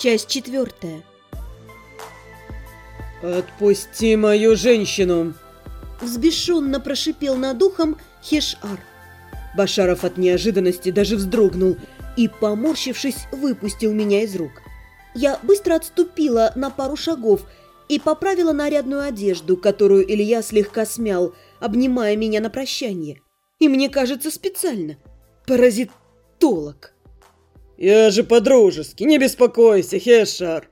Часть четвертая. «Отпусти мою женщину!» Взбешенно прошипел над ухом Хешар. Башаров от неожиданности даже вздрогнул и, поморщившись, выпустил меня из рук. Я быстро отступила на пару шагов и поправила нарядную одежду, которую Илья слегка смял, обнимая меня на прощание. И мне кажется, специально. Паразитолог. «Я же по-дружески, не беспокойся, Хешар!»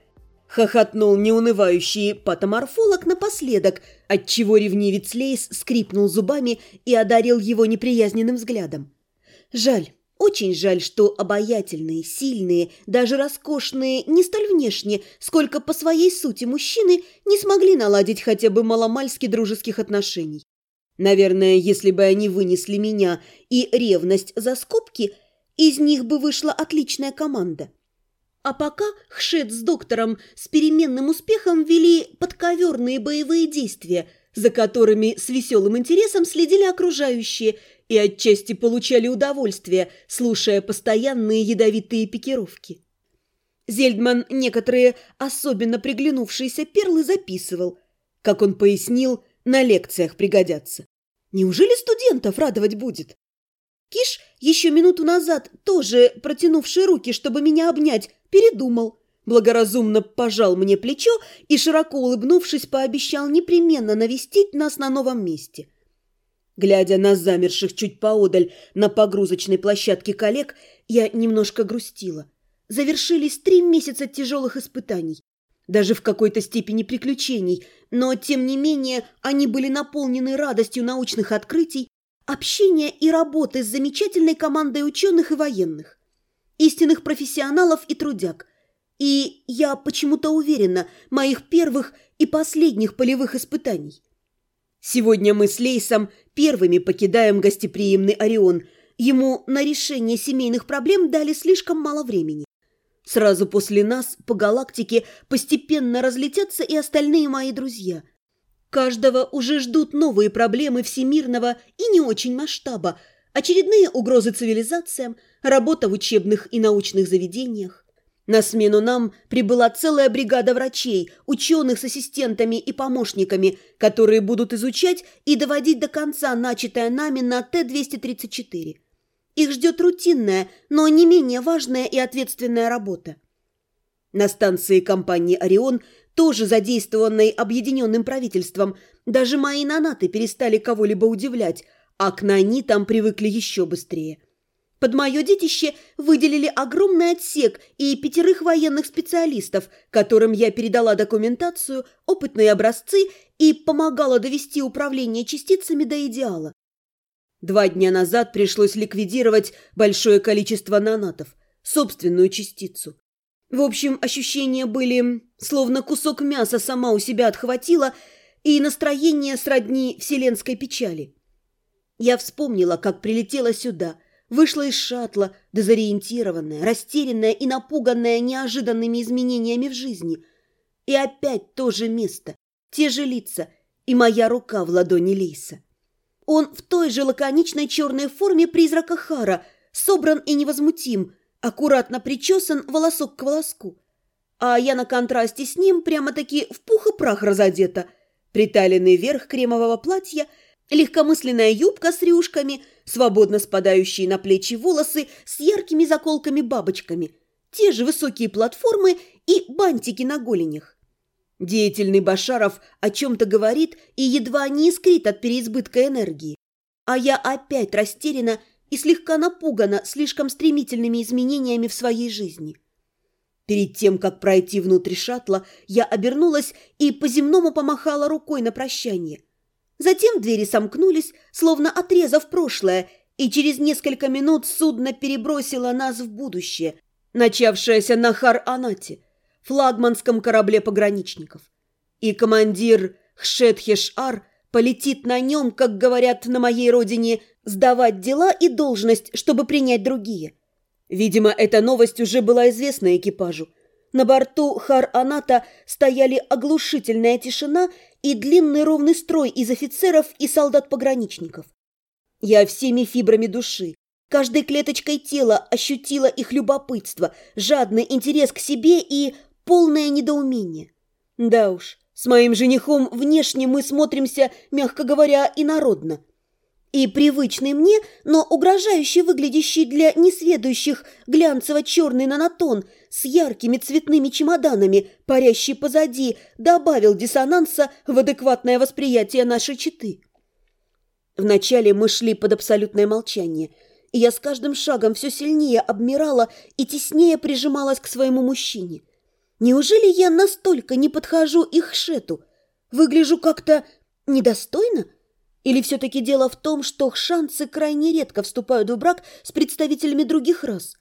Хохотнул неунывающий патоморфолог напоследок, отчего ревнивец Лейс скрипнул зубами и одарил его неприязненным взглядом. Жаль, очень жаль, что обаятельные, сильные, даже роскошные не столь внешне, сколько по своей сути мужчины не смогли наладить хотя бы маломальски дружеских отношений. Наверное, если бы они вынесли меня и ревность за скобки, из них бы вышла отличная команда. А пока Хшет с доктором с переменным успехом вели подковерные боевые действия, за которыми с веселым интересом следили окружающие и отчасти получали удовольствие, слушая постоянные ядовитые пикировки. Зельдман некоторые особенно приглянувшиеся перлы записывал. Как он пояснил, на лекциях пригодятся. Неужели студентов радовать будет? Киш, еще минуту назад, тоже протянувший руки, чтобы меня обнять, передумал. Благоразумно пожал мне плечо и, широко улыбнувшись, пообещал непременно навестить нас на новом месте. Глядя на замерших чуть поодаль на погрузочной площадке коллег, я немножко грустила. Завершились три месяца тяжелых испытаний, даже в какой-то степени приключений, но, тем не менее, они были наполнены радостью научных открытий общения и работы с замечательной командой ученых и военных, истинных профессионалов и трудяг. И я почему-то уверена, моих первых и последних полевых испытаний. Сегодня мы с Лейсом первыми покидаем гостеприимный Орион. Ему на решение семейных проблем дали слишком мало времени. Сразу после нас по галактике постепенно разлетятся и остальные мои друзья – Каждого уже ждут новые проблемы всемирного и не очень масштаба, очередные угрозы цивилизациям, работа в учебных и научных заведениях. На смену нам прибыла целая бригада врачей, ученых с ассистентами и помощниками, которые будут изучать и доводить до конца начатое нами на Т-234. Их ждет рутинная, но не менее важная и ответственная работа. На станции компании «Орион» тоже задействованной объединенным правительством, даже мои нанаты перестали кого-либо удивлять, а к нани там привыкли еще быстрее. Под мое детище выделили огромный отсек и пятерых военных специалистов, которым я передала документацию, опытные образцы и помогала довести управление частицами до идеала. Два дня назад пришлось ликвидировать большое количество нанатов, собственную частицу. В общем, ощущения были, словно кусок мяса сама у себя отхватила, и настроение сродни вселенской печали. Я вспомнила, как прилетела сюда, вышла из шаттла, дезориентированная, растерянная и напуганная неожиданными изменениями в жизни. И опять то же место, те же лица и моя рука в ладони Лейса. Он в той же лаконичной черной форме призрака Хара, собран и невозмутим, аккуратно причесан волосок к волоску. А я на контрасте с ним прямо-таки в пух и прах разодета. Приталенный верх кремового платья, легкомысленная юбка с рюшками, свободно спадающие на плечи волосы с яркими заколками-бабочками, те же высокие платформы и бантики на голенях. Деятельный Башаров о чем-то говорит и едва не искрит от переизбытка энергии. А я опять растеряна и слегка напугана слишком стремительными изменениями в своей жизни. Перед тем, как пройти внутрь шаттла, я обернулась и по-земному помахала рукой на прощание. Затем двери сомкнулись, словно отрезав прошлое, и через несколько минут судно перебросило нас в будущее, начавшееся на Хар-Анате, флагманском корабле пограничников. И командир Хшетхеш-Ар полетит на нем, как говорят на моей родине, сдавать дела и должность, чтобы принять другие. Видимо, эта новость уже была известна экипажу. На борту Хар-Аната стояли оглушительная тишина и длинный ровный строй из офицеров и солдат-пограничников. Я всеми фибрами души, Каждой клеточкой тела ощутила их любопытство, жадный интерес к себе и полное недоумение. Да уж, с моим женихом внешне мы смотримся, мягко говоря, инородно. И привычный мне, но угрожающий выглядящий для несведущих глянцево-черный нанотон с яркими цветными чемоданами, парящий позади, добавил диссонанса в адекватное восприятие нашей четы. Вначале мы шли под абсолютное молчание, и я с каждым шагом все сильнее обмирала и теснее прижималась к своему мужчине. Неужели я настолько не подхожу их шету? Выгляжу как-то недостойно? — или все-таки дело в том, что хшанцы крайне редко вступают в брак с представителями других рас?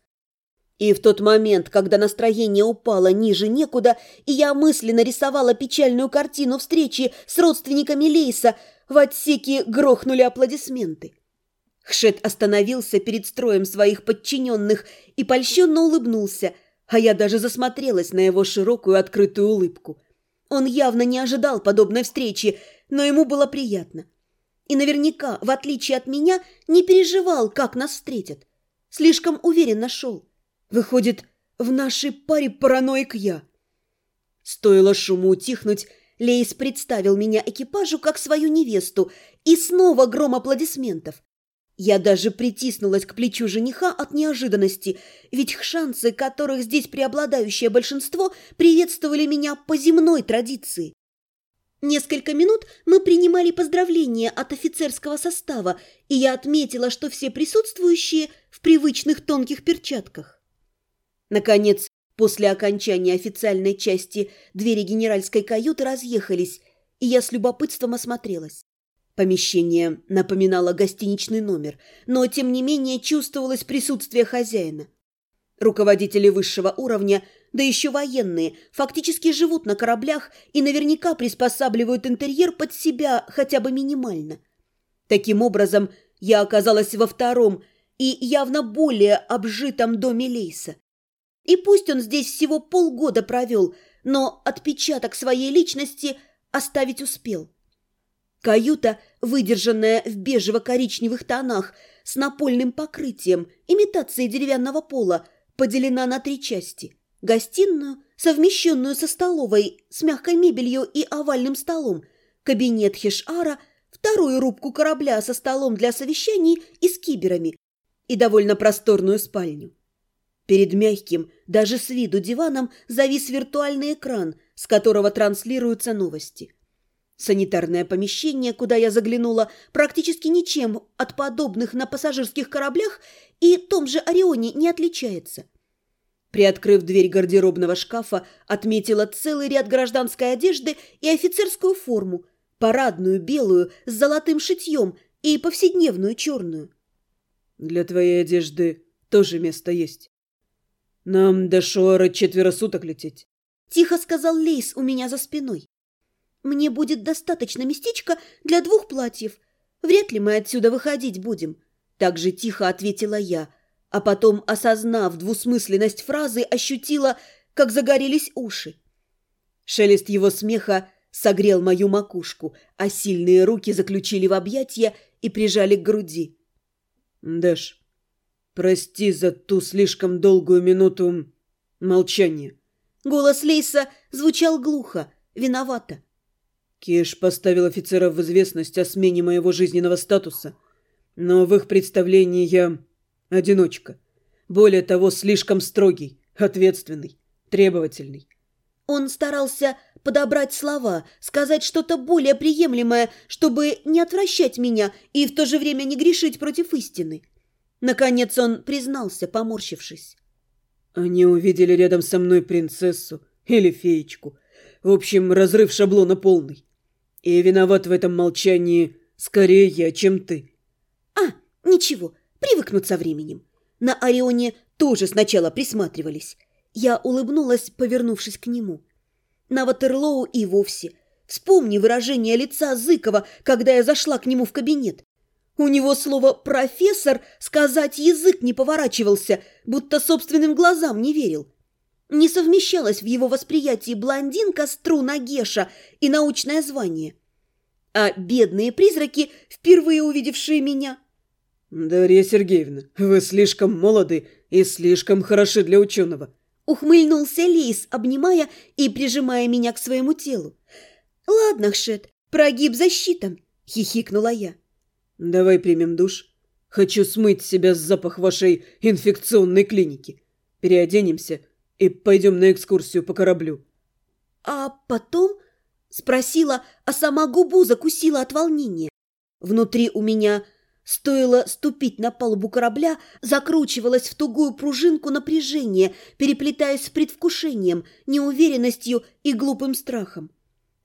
И в тот момент, когда настроение упало ниже некуда, и я мысленно рисовала печальную картину встречи с родственниками Лейса, в отсеке грохнули аплодисменты. Хшет остановился перед строем своих подчиненных и польщенно улыбнулся, а я даже засмотрелась на его широкую открытую улыбку. Он явно не ожидал подобной встречи, но ему было приятно – и наверняка, в отличие от меня, не переживал, как нас встретят. Слишком уверенно шел. Выходит, в нашей паре параноик я. Стоило шуму утихнуть, Лейс представил меня экипажу как свою невесту, и снова гром аплодисментов. Я даже притиснулась к плечу жениха от неожиданности, ведь шансы, которых здесь преобладающее большинство, приветствовали меня по земной традиции. Несколько минут мы принимали поздравления от офицерского состава, и я отметила, что все присутствующие в привычных тонких перчатках. Наконец, после окончания официальной части двери генеральской каюты разъехались, и я с любопытством осмотрелась. Помещение напоминало гостиничный номер, но, тем не менее, чувствовалось присутствие хозяина. Руководители высшего уровня – да еще военные, фактически живут на кораблях и наверняка приспосабливают интерьер под себя хотя бы минимально. Таким образом, я оказалась во втором и явно более обжитом доме Лейса. И пусть он здесь всего полгода провел, но отпечаток своей личности оставить успел. Каюта, выдержанная в бежево-коричневых тонах, с напольным покрытием, имитацией деревянного пола, поделена на три части. Гостиную, совмещенную со столовой, с мягкой мебелью и овальным столом, кабинет Хешара, вторую рубку корабля со столом для совещаний и с киберами и довольно просторную спальню. Перед мягким, даже с виду диваном, завис виртуальный экран, с которого транслируются новости. Санитарное помещение, куда я заглянула, практически ничем от подобных на пассажирских кораблях и том же Орионе не отличается – Приоткрыв дверь гардеробного шкафа, отметила целый ряд гражданской одежды и офицерскую форму, парадную белую с золотым шитьем и повседневную черную. «Для твоей одежды тоже место есть. Нам до Шуара четверо суток лететь», — тихо сказал Лейс у меня за спиной. «Мне будет достаточно местечка для двух платьев. Вряд ли мы отсюда выходить будем», — так же тихо ответила я, а потом, осознав двусмысленность фразы, ощутила, как загорелись уши. Шелест его смеха согрел мою макушку, а сильные руки заключили в объятья и прижали к груди. «Дэш, прости за ту слишком долгую минуту молчания». Голос Лейса звучал глухо, виновато. Киш поставил офицеров в известность о смене моего жизненного статуса, но в их представлении я Одиночка. Более того, слишком строгий, ответственный, требовательный. Он старался подобрать слова, сказать что-то более приемлемое, чтобы не отвращать меня и в то же время не грешить против истины. Наконец он признался, поморщившись. Они увидели рядом со мной принцессу или феечку. В общем, разрыв шаблона полный. И виноват в этом молчании скорее я, чем ты. А, ничего, Привыкнут со временем. На Орионе тоже сначала присматривались. Я улыбнулась, повернувшись к нему. На Ватерлоу и вовсе. Вспомни выражение лица Зыкова, когда я зашла к нему в кабинет. У него слово «профессор» сказать язык не поворачивался, будто собственным глазам не верил. Не совмещалось в его восприятии блондинка Струна Геша и научное звание. А бедные призраки, впервые увидевшие меня – «Дарья Сергеевна, вы слишком молоды и слишком хороши для ученого». Ухмыльнулся Лейс, обнимая и прижимая меня к своему телу. «Ладно, Хшет, прогиб защитом», — хихикнула я. «Давай примем душ. Хочу смыть с себя запах вашей инфекционной клиники. Переоденемся и пойдем на экскурсию по кораблю». «А потом?» — спросила, а сама губу закусила от волнения. Внутри у меня Стоило ступить на палубу корабля, закручивалось в тугую пружинку напряжение, переплетаясь с предвкушением, неуверенностью и глупым страхом.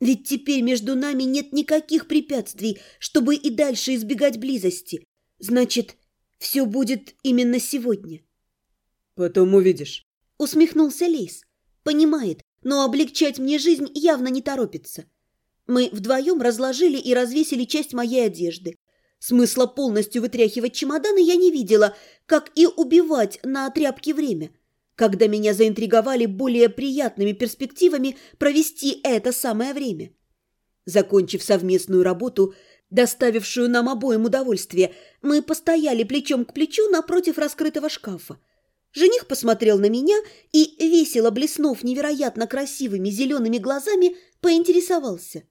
Ведь теперь между нами нет никаких препятствий, чтобы и дальше избегать близости. Значит, все будет именно сегодня. Потом увидишь. Усмехнулся Лейс. Понимает, но облегчать мне жизнь явно не торопится. Мы вдвоем разложили и развесили часть моей одежды. Смысла полностью вытряхивать чемоданы я не видела, как и убивать на тряпке время, когда меня заинтриговали более приятными перспективами провести это самое время. Закончив совместную работу, доставившую нам обоим удовольствие, мы постояли плечом к плечу напротив раскрытого шкафа. Жених посмотрел на меня и, весело блеснув невероятно красивыми зелеными глазами, поинтересовался.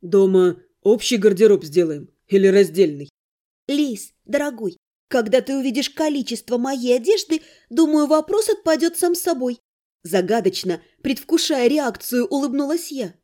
«Дома общий гардероб сделаем?» или раздельный? Лис, дорогой, когда ты увидишь количество моей одежды, думаю, вопрос отпадет сам собой. Загадочно, предвкушая реакцию, улыбнулась я.